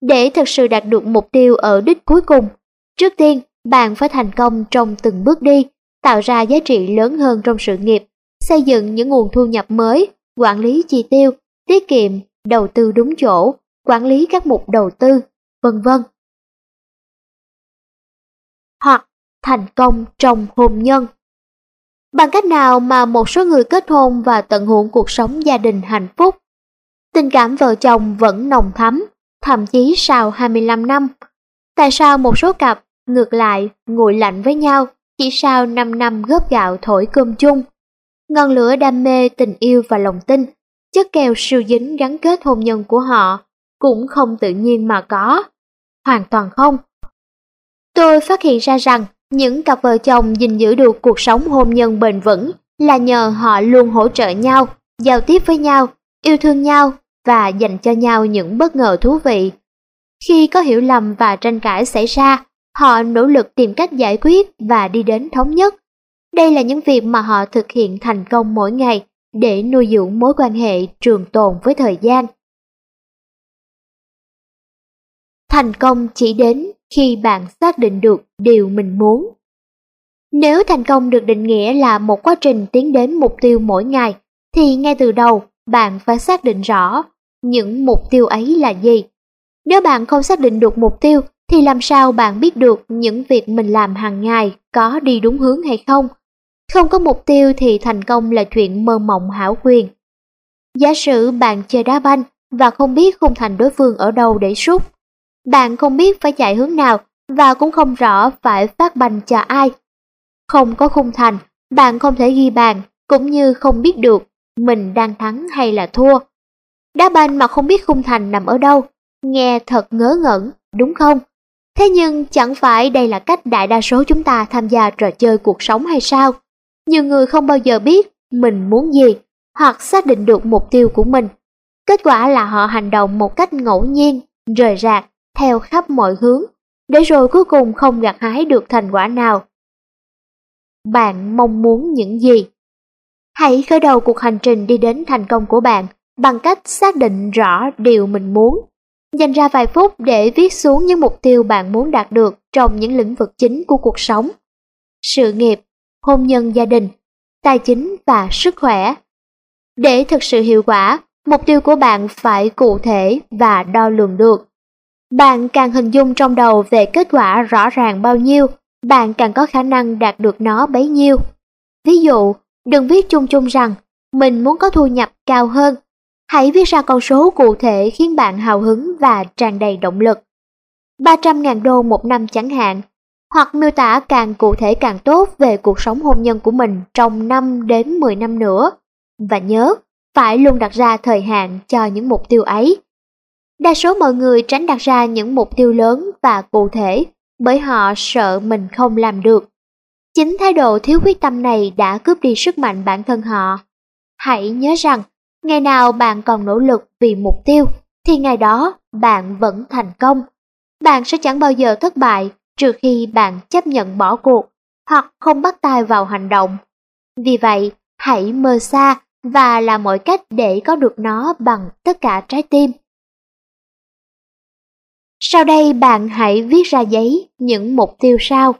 Speaker 1: Để thực sự đạt được mục tiêu ở đích cuối cùng, trước tiên bạn phải thành công trong từng bước đi, tạo ra giá trị lớn hơn trong sự nghiệp, xây dựng những nguồn thu nhập mới, quản lý chi tiêu, tiết kiệm, đầu tư đúng chỗ, quản lý các mục đầu tư, vân vân. Hoặc thành công trong hôn nhân. Bằng cách nào mà một số người kết hôn và tận hưởng cuộc sống gia đình hạnh phúc? Tình cảm vợ chồng vẫn nồng thắm, thậm chí sau 25 năm. Tại sao một số cặp, ngược lại, nguội lạnh với nhau chỉ sau 5 năm góp gạo thổi cơm chung? Ngọn lửa đam mê, tình yêu và lòng tin, chất keo siêu dính gắn kết hôn nhân của họ cũng không tự nhiên mà có. Hoàn toàn không. Tôi phát hiện ra rằng những cặp vợ chồng gìn giữ được cuộc sống hôn nhân bền vững là nhờ họ luôn hỗ trợ nhau, giao tiếp với nhau, yêu thương nhau và dành cho nhau những bất ngờ thú vị. Khi có hiểu lầm và tranh cãi xảy ra, họ nỗ lực tìm cách giải quyết và đi đến thống nhất. Đây là những việc mà họ thực hiện thành công mỗi ngày để nuôi dưỡng mối quan hệ trường tồn với thời gian. Thành công chỉ đến khi bạn xác định được điều mình muốn. Nếu thành công được định nghĩa là một quá trình tiến đến mục tiêu mỗi ngày, thì ngay từ đầu bạn phải xác định rõ những mục tiêu ấy là gì. Nếu bạn không xác định được mục tiêu, thì làm sao bạn biết được những việc mình làm hàng ngày có đi đúng hướng hay không? Không có mục tiêu thì thành công là chuyện mơ mộng hảo quyền. Giả sử bạn chơi đá banh và không biết khung thành đối phương ở đâu để sút, bạn không biết phải chạy hướng nào và cũng không rõ phải phát banh cho ai. Không có khung thành, bạn không thể ghi bàn, cũng như không biết được mình đang thắng hay là thua. Đá banh mà không biết khung thành nằm ở đâu, nghe thật ngớ ngẩn, đúng không? Thế nhưng chẳng phải đây là cách đại đa số chúng ta tham gia trò chơi cuộc sống hay sao? Nhiều người không bao giờ biết mình muốn gì hoặc xác định được mục tiêu của mình. Kết quả là họ hành động một cách ngẫu nhiên, rời rạc theo khắp mọi hướng, để rồi cuối cùng không gặt hái được thành quả nào. Bạn mong muốn những gì? Hãy khởi đầu cuộc hành trình đi đến thành công của bạn bằng cách xác định rõ điều mình muốn. Dành ra vài phút để viết xuống những mục tiêu bạn muốn đạt được trong những lĩnh vực chính của cuộc sống. Sự nghiệp, hôn nhân gia đình, tài chính và sức khỏe. Để thực sự hiệu quả, mục tiêu của bạn phải cụ thể và đo lường được. Bạn càng hình dung trong đầu về kết quả rõ ràng bao nhiêu, bạn càng có khả năng đạt được nó bấy nhiêu. Ví dụ, đừng viết chung chung rằng mình muốn có thu nhập cao hơn. Hãy viết ra con số cụ thể khiến bạn hào hứng và tràn đầy động lực. 300.000 đô một năm chẳng hạn, hoặc miêu tả càng cụ thể càng tốt về cuộc sống hôn nhân của mình trong 5 đến 10 năm nữa. Và nhớ, phải luôn đặt ra thời hạn cho những mục tiêu ấy. Đa số mọi người tránh đặt ra những mục tiêu lớn và cụ thể bởi họ sợ mình không làm được. Chính thái độ thiếu quyết tâm này đã cướp đi sức mạnh bản thân họ. Hãy nhớ rằng, ngày nào bạn còn nỗ lực vì mục tiêu, thì ngày đó bạn vẫn thành công. Bạn sẽ chẳng bao giờ thất bại trừ khi bạn chấp nhận bỏ cuộc hoặc không bắt tay vào hành động. Vì vậy, hãy mơ xa và làm mọi cách để có được nó bằng tất cả trái tim. Sau đây bạn hãy viết ra giấy những mục tiêu sau.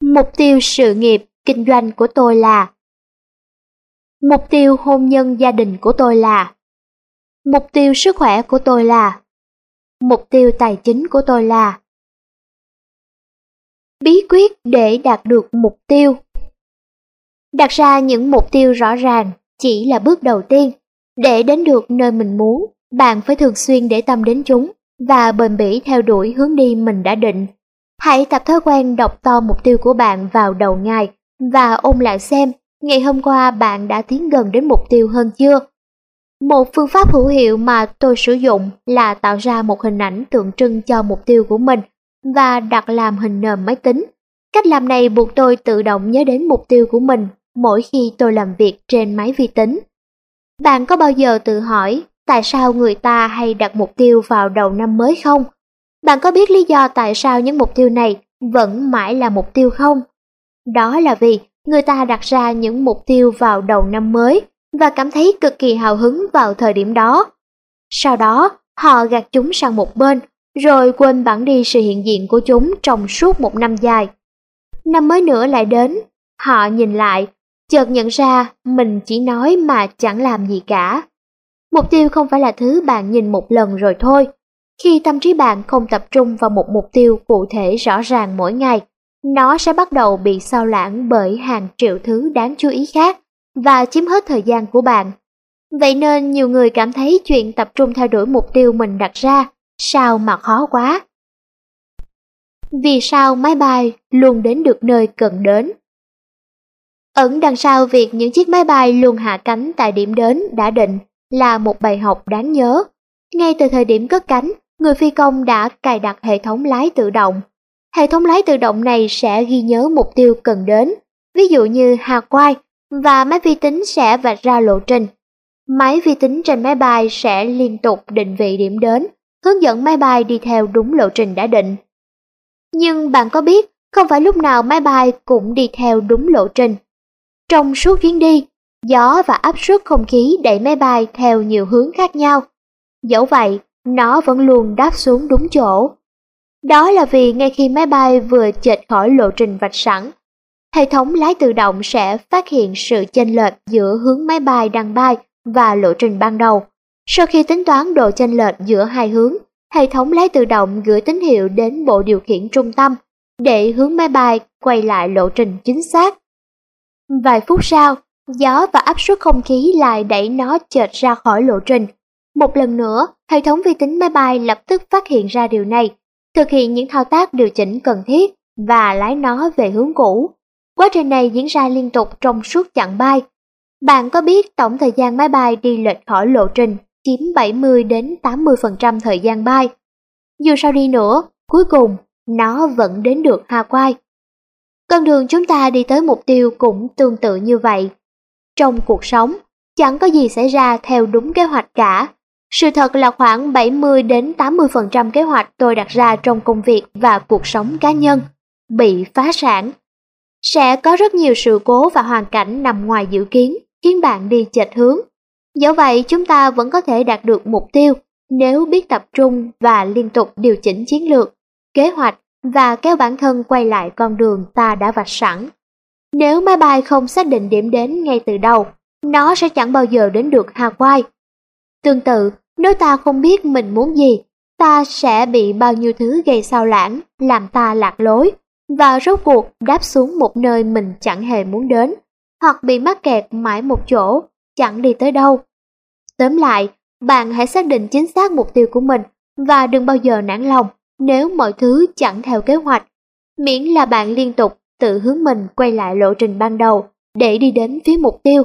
Speaker 1: Mục tiêu sự nghiệp, kinh doanh của tôi là. Mục tiêu hôn nhân gia đình của tôi là. Mục tiêu sức khỏe của tôi là. Mục tiêu tài chính của tôi là. Bí quyết để đạt được mục tiêu. Đặt ra những mục tiêu rõ ràng chỉ là bước đầu tiên. Để đến được nơi mình muốn, bạn phải thường xuyên để tâm đến chúng và bền bỉ theo đuổi hướng đi mình đã định. Hãy tập thói quen đọc to mục tiêu của bạn vào đầu ngày và ôn lại xem ngày hôm qua bạn đã tiến gần đến mục tiêu hơn chưa? Một phương pháp hữu hiệu mà tôi sử dụng là tạo ra một hình ảnh tượng trưng cho mục tiêu của mình và đặt làm hình nền máy tính. Cách làm này buộc tôi tự động nhớ đến mục tiêu của mình mỗi khi tôi làm việc trên máy vi tính. Bạn có bao giờ tự hỏi tại sao người ta hay đặt mục tiêu vào đầu năm mới không? Bạn có biết lý do tại sao những mục tiêu này vẫn mãi là mục tiêu không? Đó là vì người ta đặt ra những mục tiêu vào đầu năm mới và cảm thấy cực kỳ hào hứng vào thời điểm đó. Sau đó, họ gạt chúng sang một bên, rồi quên bẵng đi sự hiện diện của chúng trong suốt một năm dài. Năm mới nữa lại đến, họ nhìn lại, chợt nhận ra mình chỉ nói mà chẳng làm gì cả. Mục tiêu không phải là thứ bạn nhìn một lần rồi thôi. Khi tâm trí bạn không tập trung vào một mục tiêu cụ thể rõ ràng mỗi ngày, nó sẽ bắt đầu bị sao lãng bởi hàng triệu thứ đáng chú ý khác và chiếm hết thời gian của bạn. Vậy nên nhiều người cảm thấy chuyện tập trung theo đuổi mục tiêu mình đặt ra, sao mà khó quá. Vì sao máy bay luôn đến được nơi cần đến? Ẩn đằng sau việc những chiếc máy bay luôn hạ cánh tại điểm đến đã định là một bài học đáng nhớ. Ngay từ thời điểm cất cánh, người phi công đã cài đặt hệ thống lái tự động. Hệ thống lái tự động này sẽ ghi nhớ mục tiêu cần đến, ví dụ như Hà Quai, và máy vi tính sẽ vạch ra lộ trình. Máy vi tính trên máy bay sẽ liên tục định vị điểm đến, hướng dẫn máy bay đi theo đúng lộ trình đã định. Nhưng bạn có biết, không phải lúc nào máy bay cũng đi theo đúng lộ trình. Trong suốt chuyến đi, gió và áp suất không khí đẩy máy bay theo nhiều hướng khác nhau. Dẫu vậy, nó vẫn luôn đáp xuống đúng chỗ. Đó là vì ngay khi máy bay vừa chệch khỏi lộ trình vạch sẵn, hệ thống lái tự động sẽ phát hiện sự chênh lệch giữa hướng máy bay đang bay và lộ trình ban đầu. Sau khi tính toán độ chênh lệch giữa hai hướng, hệ thống lái tự động gửi tín hiệu đến bộ điều khiển trung tâm để hướng máy bay quay lại lộ trình chính xác. Vài phút sau, gió và áp suất không khí lại đẩy nó chệch ra khỏi lộ trình. Một lần nữa, hệ thống vi tính máy bay lập tức phát hiện ra điều này, thực hiện những thao tác điều chỉnh cần thiết và lái nó về hướng cũ. Quá trình này diễn ra liên tục trong suốt chặng bay. Bạn có biết tổng thời gian máy bay đi lệch khỏi lộ trình chiếm 70 đến 80% thời gian bay. Dù sao đi nữa, cuối cùng nó vẫn đến được Hawaii. Con đường chúng ta đi tới mục tiêu cũng tương tự như vậy. Trong cuộc sống, chẳng có gì xảy ra theo đúng kế hoạch cả. Sự thật là khoảng 70 đến 80% kế hoạch tôi đặt ra trong công việc và cuộc sống cá nhân bị phá sản sẽ có rất nhiều sự cố và hoàn cảnh nằm ngoài dự kiến, khiến bạn đi chệch hướng. Dẫu vậy, chúng ta vẫn có thể đạt được mục tiêu nếu biết tập trung và liên tục điều chỉnh chiến lược, kế hoạch và kéo bản thân quay lại con đường ta đã vạch sẵn. Nếu máy bay không xác định điểm đến ngay từ đầu, nó sẽ chẳng bao giờ đến được Hawaii. Tương tự, nếu ta không biết mình muốn gì, ta sẽ bị bao nhiêu thứ gây sao lãng, làm ta lạc lối và rốt cuộc đáp xuống một nơi mình chẳng hề muốn đến, hoặc bị mắc kẹt mãi một chỗ, chẳng đi tới đâu. Tóm lại, bạn hãy xác định chính xác mục tiêu của mình và đừng bao giờ nản lòng nếu mọi thứ chẳng theo kế hoạch, miễn là bạn liên tục tự hướng mình quay lại lộ trình ban đầu để đi đến phía mục tiêu,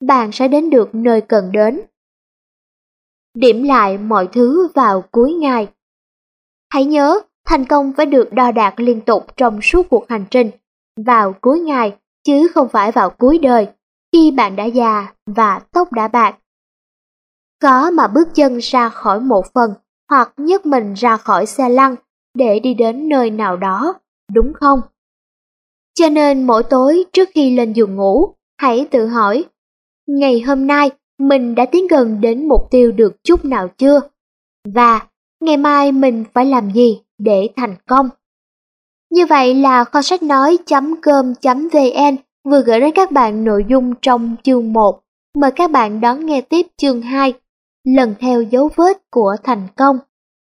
Speaker 1: bạn sẽ đến được nơi cần đến. Điểm lại mọi thứ vào cuối ngày. Hãy nhớ, thành công phải được đo đạt liên tục trong suốt cuộc hành trình, vào cuối ngày, chứ không phải vào cuối đời, khi bạn đã già và tóc đã bạc. Có mà bước chân ra khỏi một phần hoặc nhấc mình ra khỏi xe lăn để đi đến nơi nào đó, đúng không? Cho nên mỗi tối trước khi lên giường ngủ, hãy tự hỏi, ngày hôm nay mình đã tiến gần đến mục tiêu được chút nào chưa? Và ngày mai mình phải làm gì để thành công. Như vậy là kho sách nói.com.vn vừa gửi đến các bạn nội dung trong chương 1. Mời các bạn đón nghe tiếp chương 2, lần theo dấu vết của thành công.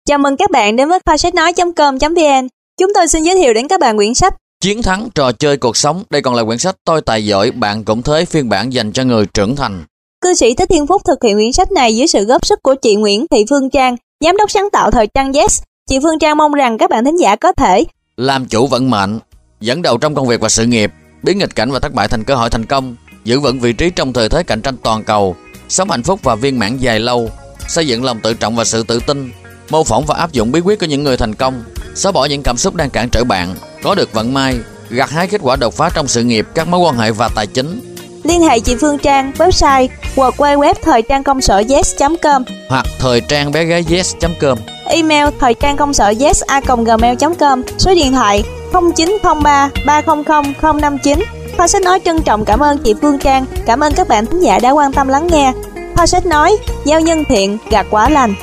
Speaker 2: Chào mừng các bạn đến với kho sách nói.com.vn. Chúng tôi xin giới thiệu đến các bạn quyển sách
Speaker 3: Chiến thắng trò chơi cuộc sống. Đây còn là quyển sách tôi tài giỏi, bạn cũng thế phiên bản dành cho người trưởng thành.
Speaker 2: Cư sĩ Thích Thiên Phúc thực hiện quyển sách này dưới sự góp sức của chị Nguyễn Thị Phương Trang, giám đốc sáng tạo thời trang Yes Chị Phương Trang mong rằng các bạn thính giả có thể
Speaker 3: làm chủ vận mệnh, dẫn đầu trong công việc và sự nghiệp, biến nghịch cảnh và thất bại thành cơ hội thành công, giữ vững vị trí trong thời thế cạnh tranh toàn cầu, sống hạnh phúc và viên mãn dài lâu, xây dựng lòng tự trọng và sự tự tin, mô phỏng và áp dụng bí quyết của những người thành công, xóa bỏ những cảm xúc đang cản trở bạn, có được vận may, gặt hái kết quả đột phá trong sự nghiệp, các mối quan hệ và tài chính.
Speaker 2: Liên hệ chị Phương Trang, website www thời trang công sở yes.com
Speaker 3: hoặc thời trang bé gái yes.com
Speaker 2: email thời trang công sở yes gmail.com số điện thoại 0903 300 059 Kho sách nói trân trọng cảm ơn chị Phương Trang, cảm ơn các bạn thính giả đã quan tâm lắng nghe. Kho sách nói, gieo nhân thiện, gặt quả lành.